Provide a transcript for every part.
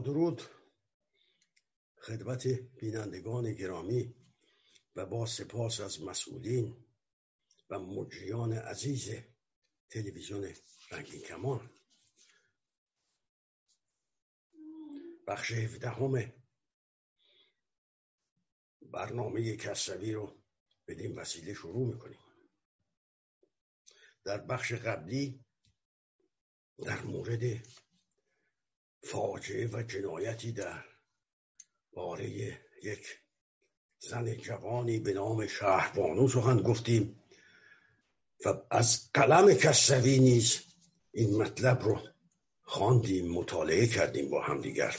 درود. خدمت بینندگان گرامی و با سپاس از مسئولین و مجریان عزیز تلویزیون رنگین کمان. بخش هفدهم برنامه کسروی رو بدین وسیله شروع می‌کنیم. در بخش قبلی در مورد فاجعه و جنایتی در باره یک زن جوانی به نام شهربانو سخن گفتیم و از قلم کسوی نیز این مطلب رو خواندیم مطالعه کردیم با همدیگر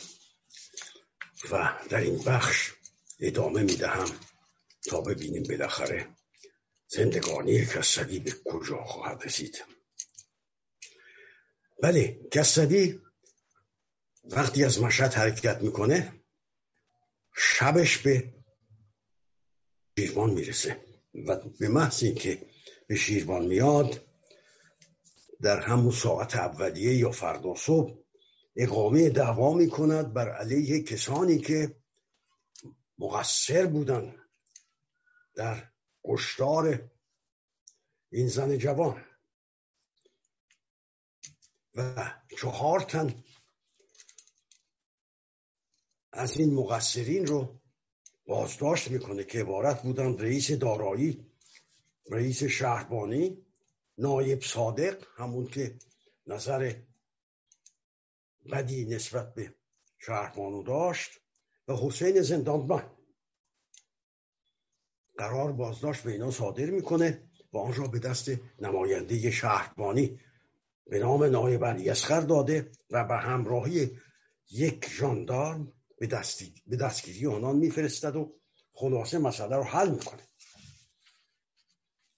و در این بخش ادامه می‌دهم تا ببینیم بالاخره زندگانی کسوی به کجا خواهد رسید. بله کسوی وقتی از مشهد حرکت می‌کنه شبش به شیروان می‌رسه و به محض اینکه به شیروان میاد در همون ساعت اولیه یا فردا صبح اقامه دعوا می‌کند بر علیه کسانی که مقصر بودن در کشتار این زن جوان. و چهار تن از این مقصرین رو بازداشت می‌کنه که عبارت بودن رئیس دارایی رئیس شهربانی نایب صادق همون که نظر بدی نسبت به شهربانو داشت و حسین زندانبان. قرار بازداشت به اینا صادر می‌کنه و آن را به دست نماینده شهربانی به نام نایب علی داده و به همراهی یک ژاندارم به, دستی، به دستگیری آنان میفرستد و خلاصه مسئله رو حل می‌کنه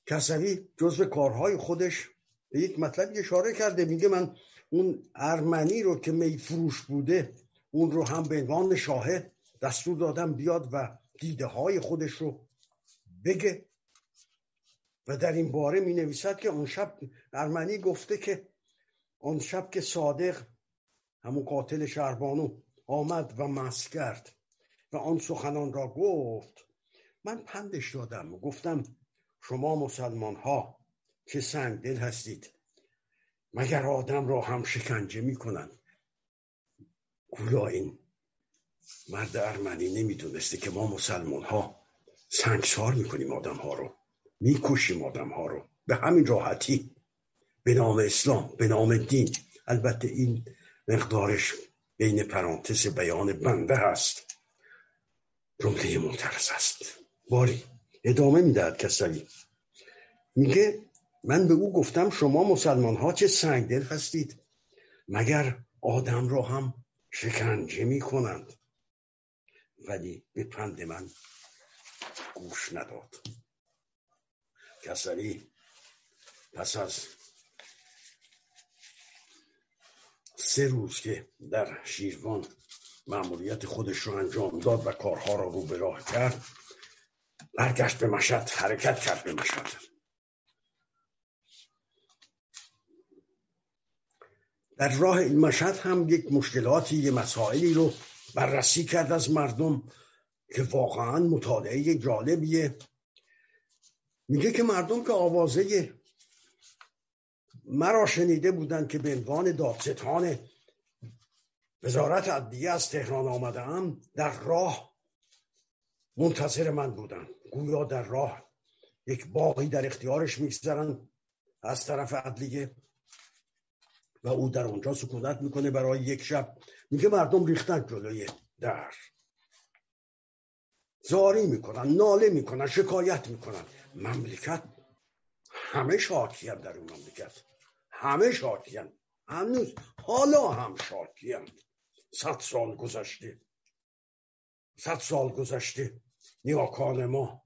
کسوی جزو کارهای خودش به یک مطلب اشاره کرده میگه من اون ارمنی رو که میفروش بوده اون رو هم به عنوان شاهد دستور دادم بیاد و دیده های خودش رو بگه. و در این باره می نویسد که اون شب ارمنی گفته که اون شب که صادق همون قاتل شهربانو آمد و مس کرد و آن سخنان را گفت. من پندش دادم و گفتم شما مسلمان ها که سنگ دل هستید مگر آدم را هم شکنجه می‌کنن گویا این مرد ارمنی نمی‌دونسته که ما مسلمان ها سنگسار می‌کنیم آدم ها رو. می‌کشیم آدم ها رو. به همین راحتی. به نام اسلام به نام دین. البته این مقدارش بین پرانتز بیان بنده هست جمله معترض است. باری ادامه می‌دهد کسوی میگه من به او گفتم شما مسلمان ها چه سنگدل هستید؟ مگر آدم را هم شکنجه می‌کنند؟ ولی به پند من گوش نداد. کسری پس از سه روز که در شیروان معمولیت خودش رو انجام داد و کارها را رو به راه کرد برگشت به مشهد حرکت کرد به مشهد. در راه این مشهد هم یک مشکلاتی یه مسائلی رو بررسی کرد از مردم که واقعا مطالعه جالبیه. میگه که مردم که آوازه مرا شنیده بودند که به عنوان دادستان وزارت عدلیه از تهران آمدم در راه منتظر من بودن. گویا در راه یک باقی در اختیارش می‌گذارن از طرف عدلیه و او در اونجا سکونت می‌کنه برای یک شب. میگه مردم ریختن جلوی در. زاری می‌کنن ناله می‌کنن شکایت می‌کنن. مملکت همه شاکیان در اون مملکت. همه شاکیان هنوز حالا هم شاکیان صد سال گذشته. صد سال گذشته. نیاکان ما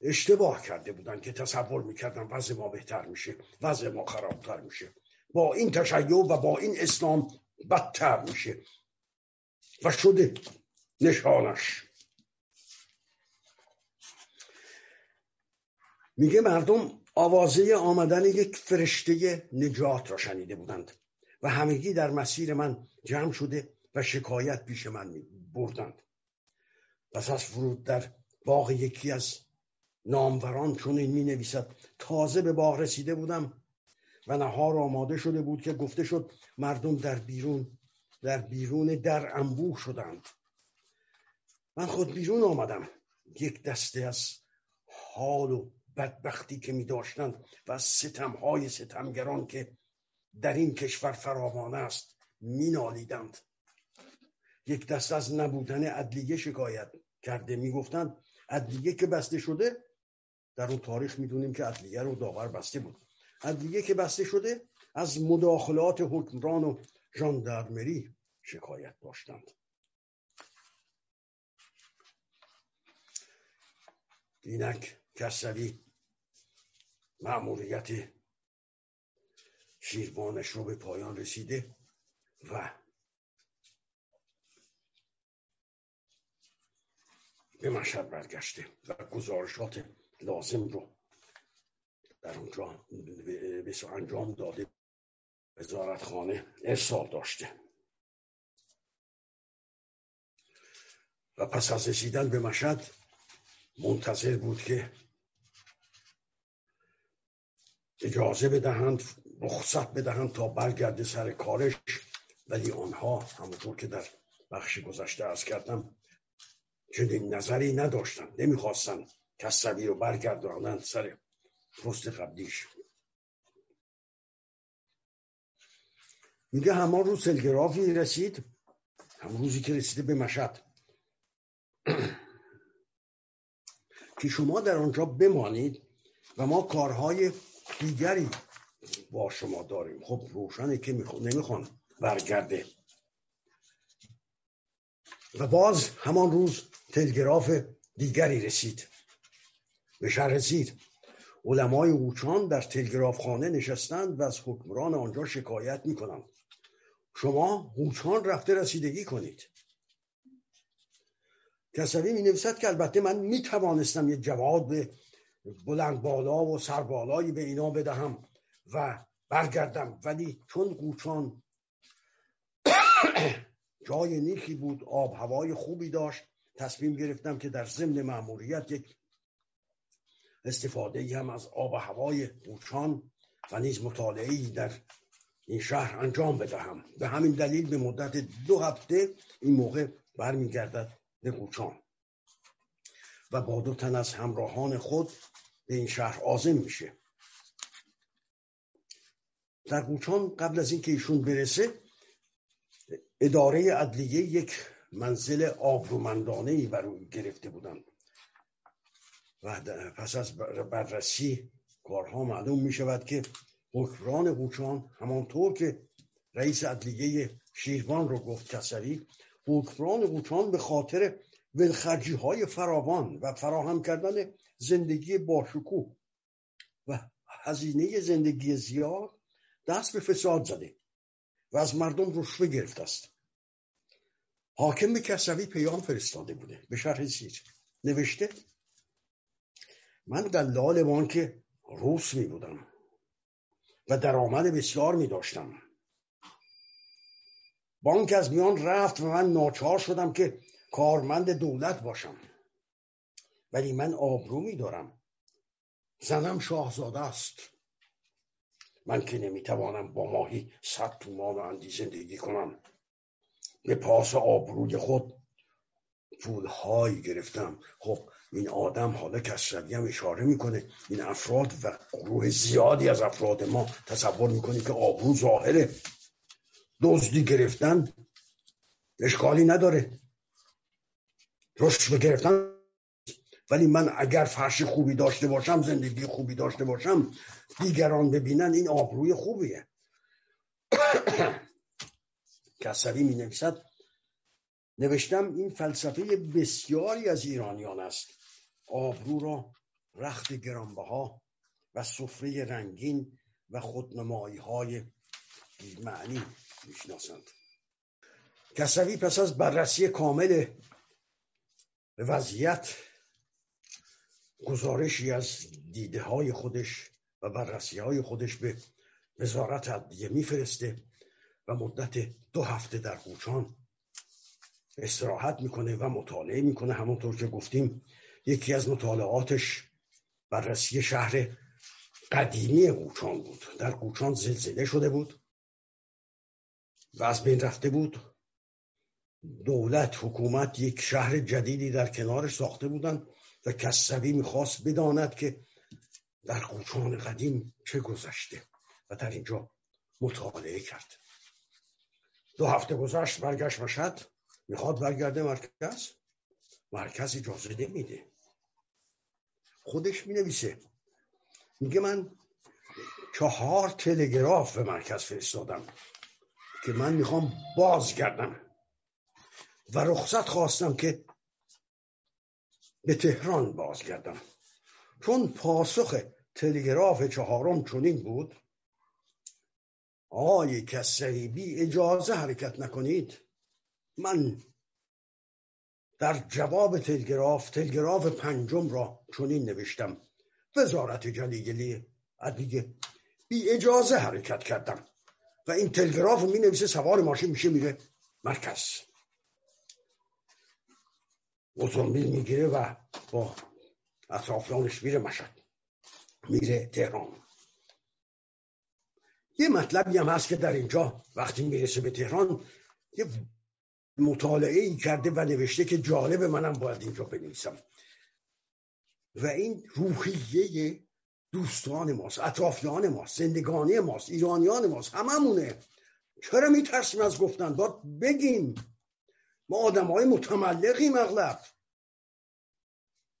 اشتباه کرده بودن که تصور می‌کردن وضع ما بهتر میشه وضع ما خرابتر میشه. با این تشیع و با این اسلام بدتر میشه. و شده نشانش. میگه مردم آوازه آمدن یک فرشته نجات را شنیده بودند و همگی در مسیر من جمع شده و شکایت پیش من بردند. پس از فرود در باغ یکی از ناموران چون این می نویسد تازه به باغ رسیده بودم و نهار آماده شده بود که گفته شد مردم در بیرون در بیرون در انبوه شدند. من خود بیرون آمدم. یک دسته از حال و بدبختی که می داشتند و ستم های ستمگران که در این کشور فراوان است می نالیدند. یک دست از نبودن ادلیه شکایت کرده. می گفتند ادلیه که بسته شده در اون تاریخ می‌دونیم که ادلیه رو داور بسته بود. ادلیه که بسته شده از مداخلات حکمران و ژاندارمری شکایت داشتند. اینک کسوی معمولیت شیربانش رو به پایان رسیده و به مشهد برگشته و گزارشات لازم رو در اونجا به انجام داده. وزارت خانه ارسال داشته. و پس از رسیدن به مشهد منتظر بود که اجازه بدهند رخصت بدهند تا برگرده سر کارش. ولی آنها همونطور که در بخش گذشته ارز کردم چنین نظری نداشتند. نمی‌خواستند کسروی رو برگردانند سر پست قبلیش. میگه همان روز تلگرافی رسید. هم روزی که رسیده به مشهد. که شما در آنجا بمانید و ما کارهای دیگری با شما داریم. خب روشنه که نمی‌خوان برگرده. و باز همان روز تلگراف دیگری رسید. به شهر رسید. علمای اوچان در تلگراف خانه نشستند و از حکمران آنجا شکایت می‌کنند شما اوچان رفته رسیدگی کنید. کسوی می نویسد که البته من می توانستم یه جواب بلند بالا و سربالایی به اینا بدهم و برگردم. ولی چون قوچان جای نیکی بود آب هوای خوبی داشت تصمیم گرفتم که در ضمن مأموریت یک استفاده ای هم از آب و هوای قوچان و نیز مطالعه در این شهر انجام بدهم. به همین دلیل به مدت دو هفته این موقع برمیگردد به قوچان و با دو تن از همراهان خود به این شهر آزم میشه. در قوچان قبل از اینکه ایشون برسه اداره عدلیه یک منزل آبرومندانه ای بر او گرفته بودند. و پس از بررسی کارها معلوم می شود که حکمران قوچان همانطور که رئیس عدلیه شیروان رو گفت کسری حکمران قوچان به خاطر ولخرجی های فراوان و فراهم کردن زندگی باشکوه و هزینه زندگی زیاد دست به فساد زده و از مردم رشوه گرفته است. حاکم کسوی پیام فرستاده بوده. به شرح زیر نوشته من دلال بانک روس می بودم و درآمد بسیار می داشتم. بانک از میان رفت و من ناچار شدم که کارمند دولت باشم. ولی من آبرو می دارم زنم شاهزاده است. من که نمی‌توانم با ماهی صد تومان اندی زندگی کنم. به پاس آبروی خود پولهایی گرفتم. خب این آدم حالا کسروی هم اشاره می‌کنه. این افراد و گروه زیادی از افراد ما تصور می‌کنیم که آبرو ظاهره. دزدی گرفتن اشکالی نداره. رشد گرفتن. ولی من اگر فرش خوبی داشته باشم زندگی خوبی داشته باشم دیگران ببینن این آبروی خوبیه. کسری می نویسد نوشتم این فلسفه بسیاری از ایرانیان است. آبرو را رخت گرانبها و سفره رنگین و خودنمایی های معنی می‌شناسند. کسوی پس از بررسی کامل وضعیت گزارشی از دیده های خودش و بررسی های خودش به وزارت عدلیه میفرسته و مدت دو هفته در قوچان استراحت می‌کنه و مطالعه می‌کنه. همونطور که گفتیم یکی از مطالعاتش بررسی شهر قدیمی قوچان بود. در قوچان زلزله شده بود و از بین رفته بود. دولت حکومت یک شهر جدیدی در کنارش ساخته بودن و کسوی می‌خواست بداند که در قوچان قدیم چه گذشته. و در اینجا مطالعه کرد. دو هفته گذشت برگشت مشهد. می‌خواد برگرده مرکز؟ مرکز اجازه نمیده. خودش می‌نویسه. میگه من چهار تلگراف به مرکز فرستادم که من می‌خوام بازگردم. و رخصت خواستم که به تهران بازگردم. چون پاسخ تلگراف چهارم چنین بود آقای کسری بی اجازه حرکت نکنید. من در جواب تلگراف تلگراف پنجم را چنین نوشتم. وزارت جلیلی عدلیه بی اجازه حرکت کردم. و این تلگراف می نویسه سوار ماشین میشه میره مرکز. اتومبیل می‌گیره و با اطرافیانش میره مشد میره تهران. یه مطلبی هم هست که در اینجا وقتی می‌رسه به تهران یه مطالعه ای کرده و نوشته که جالب منم باید اینجا بنویسم. و این روحیه دوستان ماست اطرافیان ماست زندگانی ماست ایرانیان ماست هممونه. چرا میترسیم از گفتن؟ باید بگیم. ما آدم های متملقیم اغلب.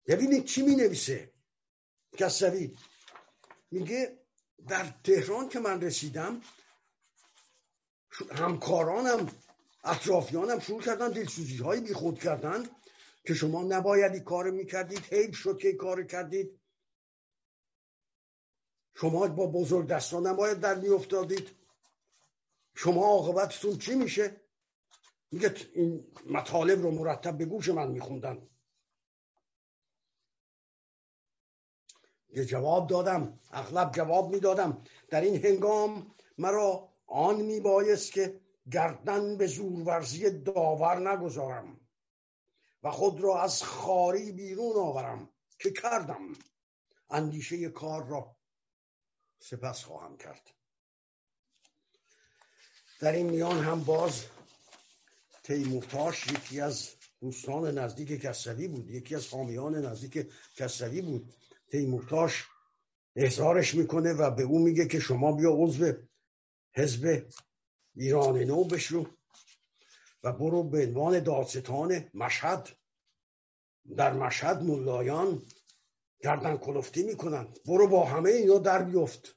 ببینید چی می نویسه کسوی میگه در تهران که من رسیدم همکارانم اطرافیانم شروع کردن دلسوزی های بی خود کردن که شما نباید این کار می‌کردید حیب شد که کار کردید. شما با بزرگ دستان نباید در میافتادید. شما عاقبتتون چی میشه؟ میگه این مطالب رو مرتب به گوش من میخوندن. یه جواب دادم اغلب جواب می‌دادم. در این هنگام مرا آن میبایست که گردن به زورورزی داور نگذارم و خود را از خاری بیرون آورم که کردم. اندیشه کار را سپس خواهم کرد. در این میان هم باز تیمورتاش یکی از دوستان نزدیک کسوی بود یکی از حامیان نزدیک کسوی بود. تیمورتاش احضارش می‌کنه و به او میگه که شما بیا عضو حزب ایران نو بشو و برو به عنوان دادستان مشهد. در مشهد ملایان گردن کلفتی می‌کنن برو با همه اینا در بیفت.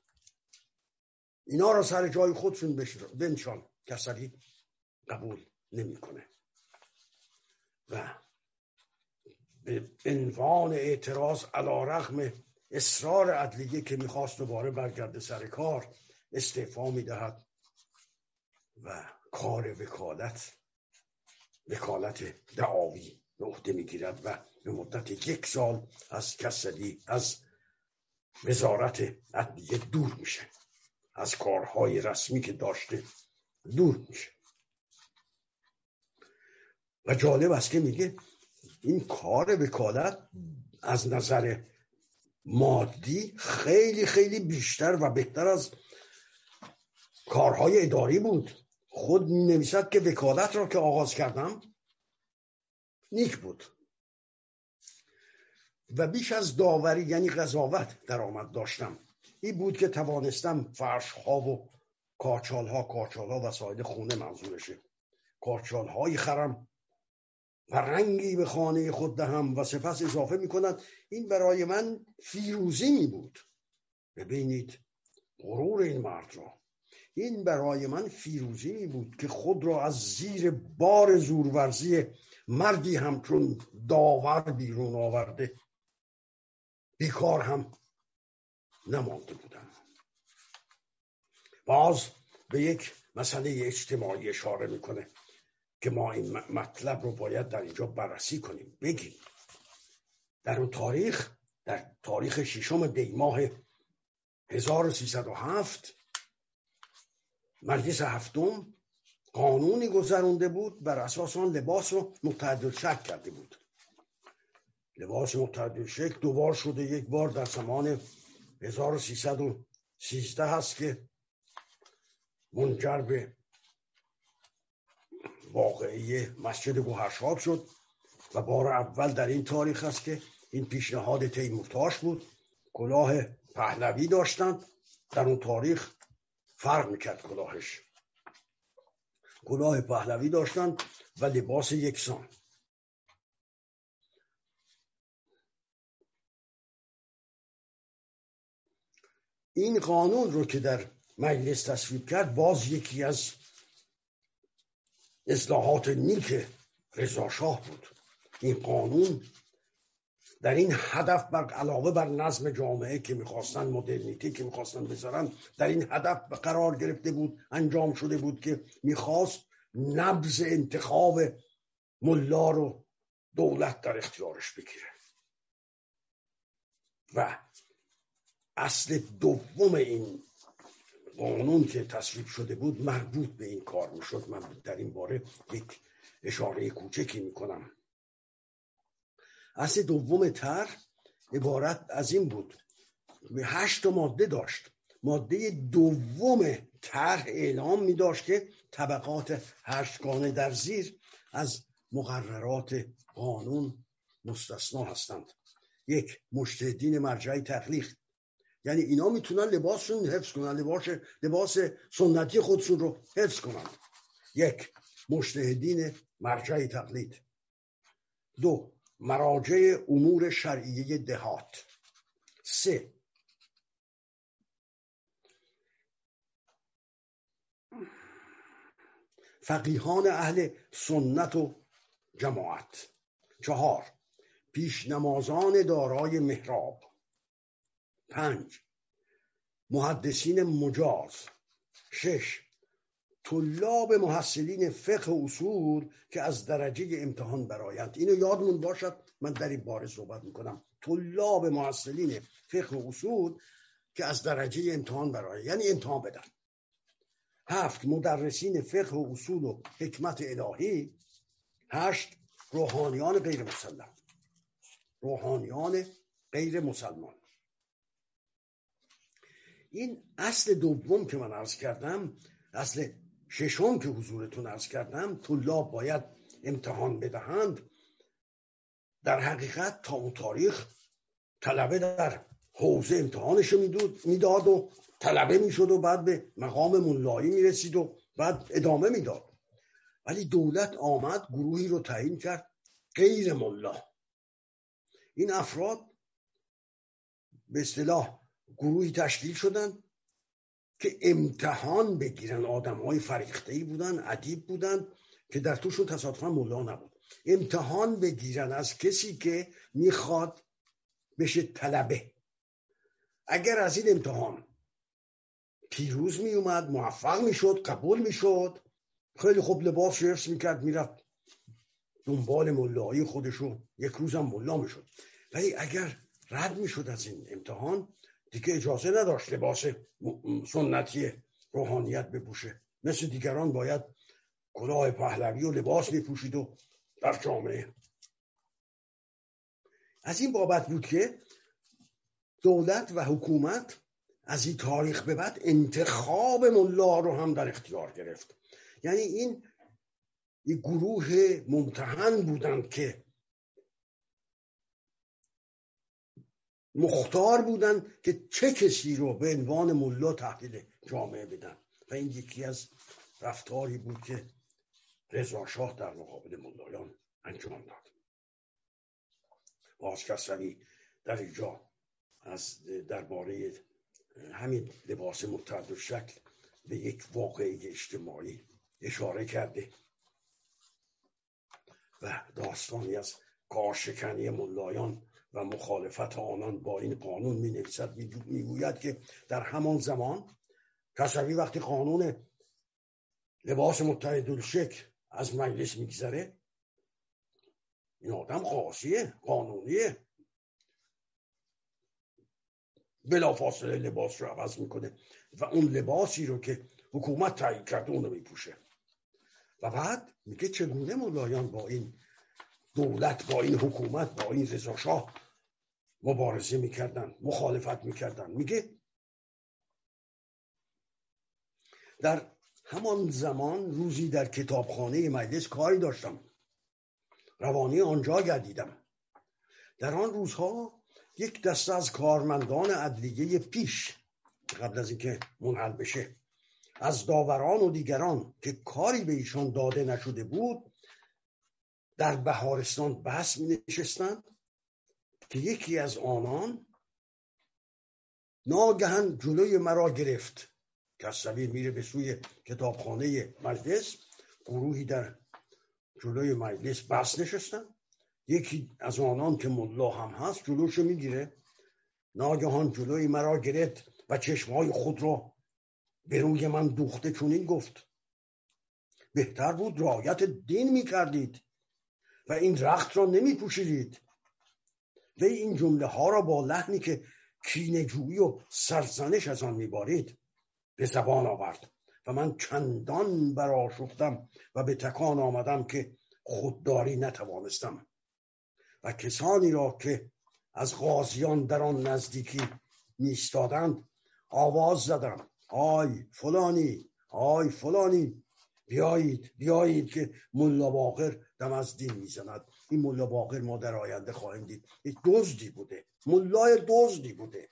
اینا را سر جای خودشون بنشان. کسری قبول. نمی‌کنه. و به عنوان اعتراض علا رغم اصرار عدلیه که می‌خواست دوباره برگرده سر کار استعفا می‌دهد و کار وکالت وکالت دعاوی به عهده می‌گیرد و به مدت یک سال از کسلی از وزارت عدلیه دور میشه. از کارهای رسمی که داشته دور میشه. و جالب است که میگه این کار وکالت از نظر مادی خیلی خیلی بیشتر و بهتر از کارهای اداری بود. خود می نویسد که وکالت را که آغاز کردم نیک بود. و بیش از داوری یعنی قضاوت درآمد داشتم. این بود که توانستم فرش ها و کارچال ها کارچال ها وسایل خونه منظورشه. کارچال هایی خرم و رنگی به خانه خود دهم و سپس اضافه می کند این برای من فیروزی می بود ببینید غرور این مرد را. این برای من فیروزی می بود که خود را از زیر بار زورورزی مردی همچون داور بیرون آورده. بیکار هم نمانده بودم. باز به یک مسئله اجتماعی اشاره می‌کنه. که ما این مطلب رو باید در اینجا بررسی کنیم. بگیم. در اون تاریخ در تاریخ ششم دی ماه 1307 مجلس هفتم قانونی گذرونده بود بر اساس آن لباس رو متعدل شک کرده بود. لباس متعدل شکل دوبار شده یک بار در زمان 1313 هست که منجر به واقعی مسجد گوهرشاب شد و بار اول در این تاریخ است که این پیشنهاد تیمورتاش بود. کلاه پهلوی داشتند. در اون تاریخ فرق می‌کرد کلاهش. کلاه پهلوی داشتند و لباس یکسان. این قانون رو که در مجلس تصویب کرد باز یکی از اصلاحات نیک رضاشاه بود. این قانون در این هدف بر علاوه بر نظم جامعه که می‌خواستن مدرنیتی که می‌خواستن بذارن در این هدف قرار گرفته بود انجام شده بود که می‌خواست نبز انتخاب ملا رو دولت در اختیارش بگیره. و اصل دوم این قانون که تصویب شده بود مربوط به این کار می‌شد. من در این باره یک اشاره کوچکی می‌کنم. اصل دوم تر عبارت از این بود. هشت ماده داشت. ماده دوم طرح اعلام می داشت که طبقات هشتگانه در زیر از مقررات قانون مستثنا هستند. یک مشتهدین مرجعی تخلیق. یعنی اینا می‌تونن لباسشون حفظ کنن لباس لباس سنتی خودشون رو حفظ کنن. یک مشتهدین مرجع تقلید. دو مراجع امور شرعیه دهات. سه فقیهان اهل سنت و جماعت. چهار پیش نمازان دارای محراب. پنج. محدثین مجاز. شش. طلاب محصلین فقه و اصول که از درجه امتحان برایند. اینو یادمون باشد من در این باره صحبت می‌کنم. طلاب محصلین فقه و اصول که از درجه امتحان برایند. یعنی امتحان بدن. هفت. مدرسین فقه و اصول و حکمت الهی. هشت. روحانیان غیر مسلم روحانیان غیر مسلمان. این اصل دوم که من عرض کردم اصل ششم که حضورتون عرض کردم طلاب باید امتحان بدهند. در حقیقت تا اون تاریخ طلبه در حوزه امتحانش می‌داد و طلبه می‌شد و بعد به مقام ملایی می‌رسید و بعد ادامه می‌داد. ولی دولت آمد گروهی رو تعیین کرد غیر ملا. این افراد به اصطلاح گروهی تشکیل شدن که امتحان بگیرن. آدم های فریخته ای بودن ادیب بودن که در توشون تصادفا ملا نبود. امتحان بگیرن از کسی که می‌خواد بشه طلبه. اگر از این امتحان پیروز میومد موفق می‌شد قبول می‌شد خیلی خوب لباس حفظ می‌کرد می‌رفت دنبال ملایی خودشو یک روزم ملا می‌شد ولی اگر رد می‌شد از این امتحان دیگه اجازه نداشت لباس سنتی روحانیت بپوشه. مثل دیگران باید کلاه پهلوی و لباس میپوشید و در جامعه. از این بابت بود که دولت و حکومت از این تاریخ به بعد انتخاب ملا رو هم در اختیار گرفت. یعنی این یک گروه ممتحن بودند که مختار بودن که چه کسی رو به عنوان ملا تحلیل جامعه بدن. و این یکی از رفتاری بود که رضا شاه در مقابل ملایان انجام داد. باز کسانی در اینجا از درباره همین لباس متعدد شکل به یک واقعی اجتماعی اشاره کرده و داستانی از کارشکنی ملایان و مخالفت آنان با این قانون می نویسد می که در همان زمان کسوی وقتی قانون لباس متحد شکل از مجلس میگذره این آدم قاضیه قانونیه. بلافاصله لباس رو عوض می‌کنه و اون لباسی رو که حکومت تعیین کرده اون رو میپوشه. و بعد میگه چگونه ملایان با این دولت با این حکومت با این رضاشاه مبارزه می‌کردن مخالفت می‌کردن. میگه در همان زمان روزی در کتابخانه مجلس کاری داشتم. روانی آنجا گردیدم. در آن روزها یک دسته از کارمندان عدلیه پیش قبل از اینکه منحل بشه از داوران و دیگران که کاری به ایشان داده نشده بود در بهارستان بحث می نشستند که یکی از آنان ناگهان جلوی مرا گرفت. کسوی میره به سوی کتابخانه مجلس. گروهی در جلوی مجلس بحث نشستن. یکی از آنان که ملا هم هست جلوشو می‌گیره. ناگهان جلوی مرا گرفت و چشمهای خود را به روی من دوخته چونین گفت. بهتر بود رایت دین می‌کردید. و این رخت را نمی پوشیدید و این جمله ها را با لحنی که کینجویی و سرزنش از آن میبارید به زبان آورد و من چندان براشفتم و به تکان آمدم که خودداری نتوانستم و کسانی را که از غازیان در آن نزدیکی میستادند آواز زدم. آی فلانی آی فلانی! بیایید بیایید که ملا باقر دم از دین می‌زند. این ملا باقر ما در آینده خواهیم دید. یک دزدی بوده. ملای دزدی بوده.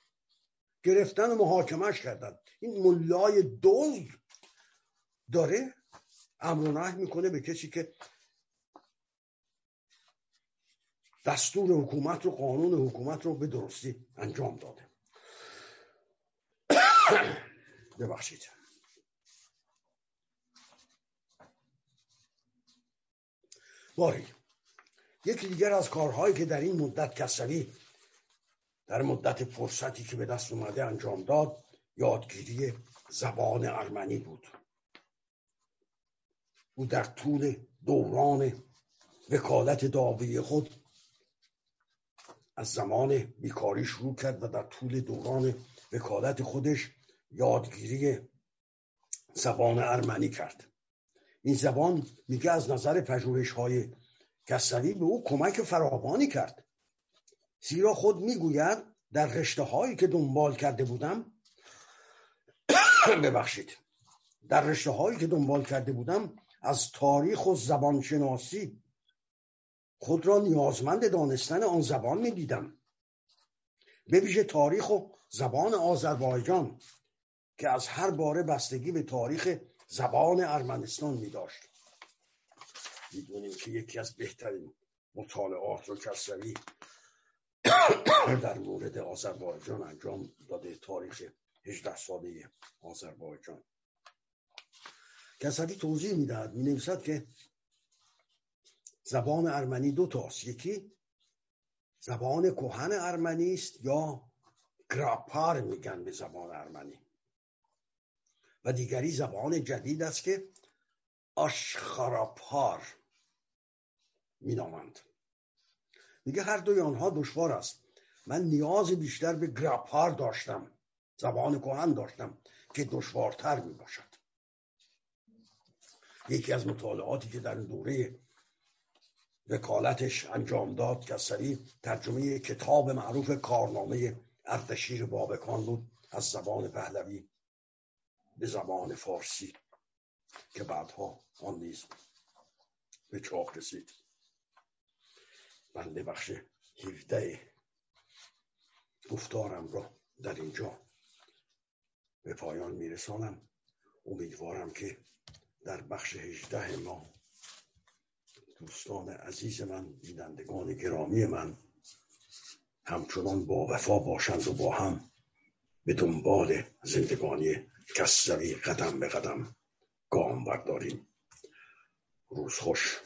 گرفتن و محاکمش کردن. این ملای دزد داره امر و می‌کنه به کسی که دستور حکومت رو قانون حکومت رو به درستی انجام داده. ببخشید. باری یکی دیگر از کارهایی که در این مدت کسوی در مدت فرصتی که به دست اومده انجام داد یادگیری زبان ارمنی بود. او در طول دوران وکالت داوی خود از زمان بیکاری شروع کرد و در طول دوران وکالت خودش یادگیری زبان ارمنی کرد. این زبان میگه از نظر پژوهش های کسوی به او کمک فراوانی کرد. زیرا خود می‌گوید در رشته هایی که دنبال کرده بودم ببخشید در رشته هایی که دنبال کرده بودم از تاریخ و زبانشناسی خود را نیازمند دانستن آن زبان می دیدم به ویژه تاریخ و زبان آذربایجان که از هر باره بستگی به تاریخ زبان ارمنستان می داشت. می‌دونیم که یکی از بهترین مطالعات رو کسروی در مورد آذربایجان انجام داده تاریخ 18 ساله آذربایجان. کسروی توضیح می‌دهد می نویسد که زبان ارمنی دو تاست. یکی زبان کهن ارمنی است یا گراپار میگن به زبان ارمنی. و دیگری زبان جدید است که آشخاراپار مینامند. میگه هر دوی آنها دشوار است. من نیاز بیشتر به گراپار داشتم. زبان کهن داشتم که دشوارتر می باشد یکی از مطالعاتی که در دوره وکالتش انجام داد کسری ترجمه کتاب معروف کارنامه اردشیر بابکان بود از زبان پهلوی به زبان فارسی که بعدها آن نیز به چاپ رسید. بنده بخش 17 گفتارم را در اینجا به پایان میرسانم. امیدوارم که در بخش 18 ما دوستان عزیز من بینندگان گرامی من همچنان با وفا باشند و با هم به دنبال زندگانی کسوی قدم به قدم گام برداریم. روز خوش.